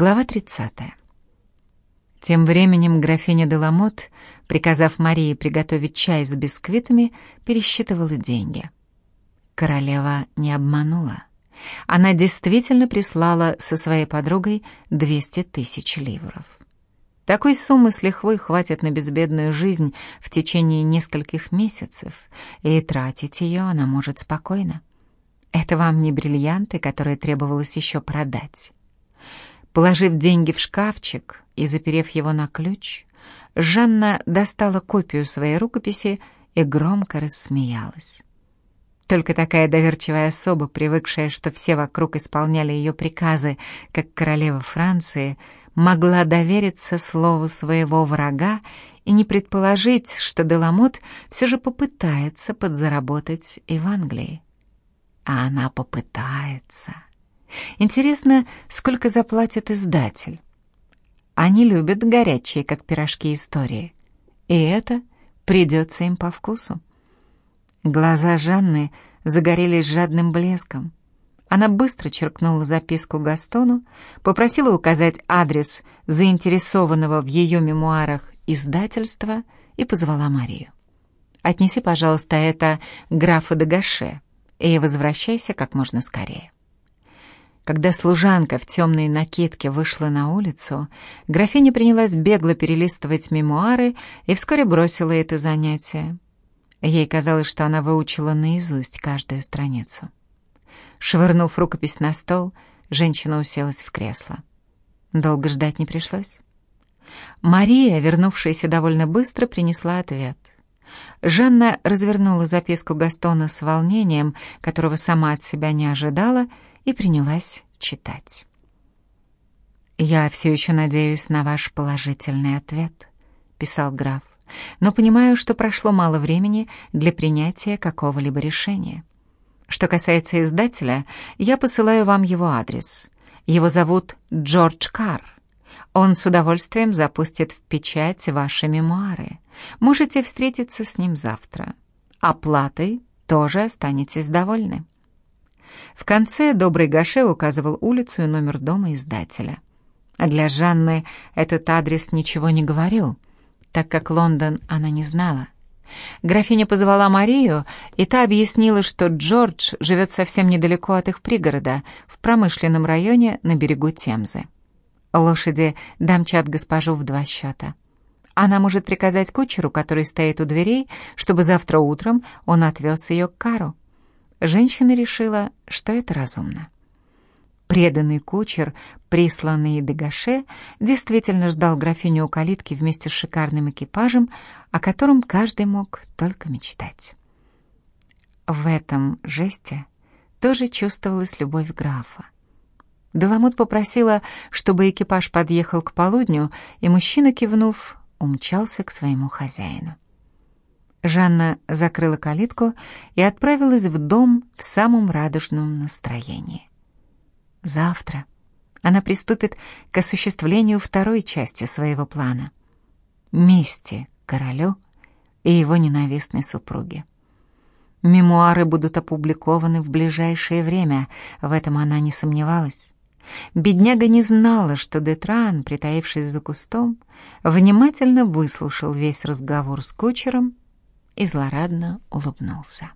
Глава 30. Тем временем графиня Деламот, приказав Марии приготовить чай с бисквитами, пересчитывала деньги. Королева не обманула. Она действительно прислала со своей подругой 200 тысяч ливров. Такой суммы с лихвой хватит на безбедную жизнь в течение нескольких месяцев, и тратить ее она может спокойно. Это вам не бриллианты, которые требовалось еще продать. Положив деньги в шкафчик и заперев его на ключ, Жанна достала копию своей рукописи и громко рассмеялась. Только такая доверчивая особа, привыкшая, что все вокруг исполняли ее приказы, как королева Франции, могла довериться слову своего врага и не предположить, что Деламот все же попытается подзаработать и в Англии. А она попытается. Интересно, сколько заплатит издатель? Они любят горячие, как пирожки истории. И это придется им по вкусу. Глаза Жанны загорелись жадным блеском. Она быстро черкнула записку Гастону, попросила указать адрес заинтересованного в ее мемуарах издательства и позвала Марию. «Отнеси, пожалуйста, это графу де Гаше и возвращайся как можно скорее». Когда служанка в темной накидке вышла на улицу, графиня принялась бегло перелистывать мемуары и вскоре бросила это занятие. Ей казалось, что она выучила наизусть каждую страницу. Швырнув рукопись на стол, женщина уселась в кресло. Долго ждать не пришлось. Мария, вернувшаяся довольно быстро, принесла ответ. Жанна развернула записку Гастона с волнением, которого сама от себя не ожидала, и принялась читать. «Я все еще надеюсь на ваш положительный ответ», — писал граф но понимаю, что прошло мало времени для принятия какого-либо решения. Что касается издателя, я посылаю вам его адрес. Его зовут Джордж Карр. Он с удовольствием запустит в печать ваши мемуары. Можете встретиться с ним завтра. Оплатой тоже останетесь довольны. В конце добрый Гаше указывал улицу и номер дома издателя. А для Жанны этот адрес ничего не говорил — так как Лондон она не знала. Графиня позвала Марию, и та объяснила, что Джордж живет совсем недалеко от их пригорода, в промышленном районе на берегу Темзы. Лошади домчат госпожу в два счета. Она может приказать кучеру, который стоит у дверей, чтобы завтра утром он отвез ее к Кару. Женщина решила, что это разумно. Преданный кучер, присланный Дегаше, действительно ждал графиню у калитки вместе с шикарным экипажем, о котором каждый мог только мечтать. В этом жесте тоже чувствовалась любовь графа. Деламот попросила, чтобы экипаж подъехал к полудню, и мужчина, кивнув, умчался к своему хозяину. Жанна закрыла калитку и отправилась в дом в самом радужном настроении. Завтра она приступит к осуществлению второй части своего плана — мести королю и его ненавистной супруге. Мемуары будут опубликованы в ближайшее время, в этом она не сомневалась. Бедняга не знала, что Детран, притаившись за кустом, внимательно выслушал весь разговор с кучером и злорадно улыбнулся.